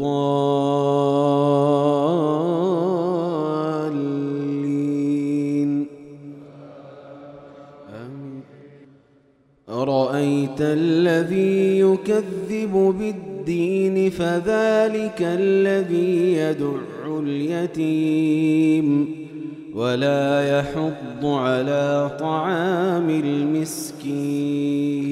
آمين. أرأيت الذي يكذب بالدين فذلك الذي يدع اليتيم ولا يحض على طعام المسكين.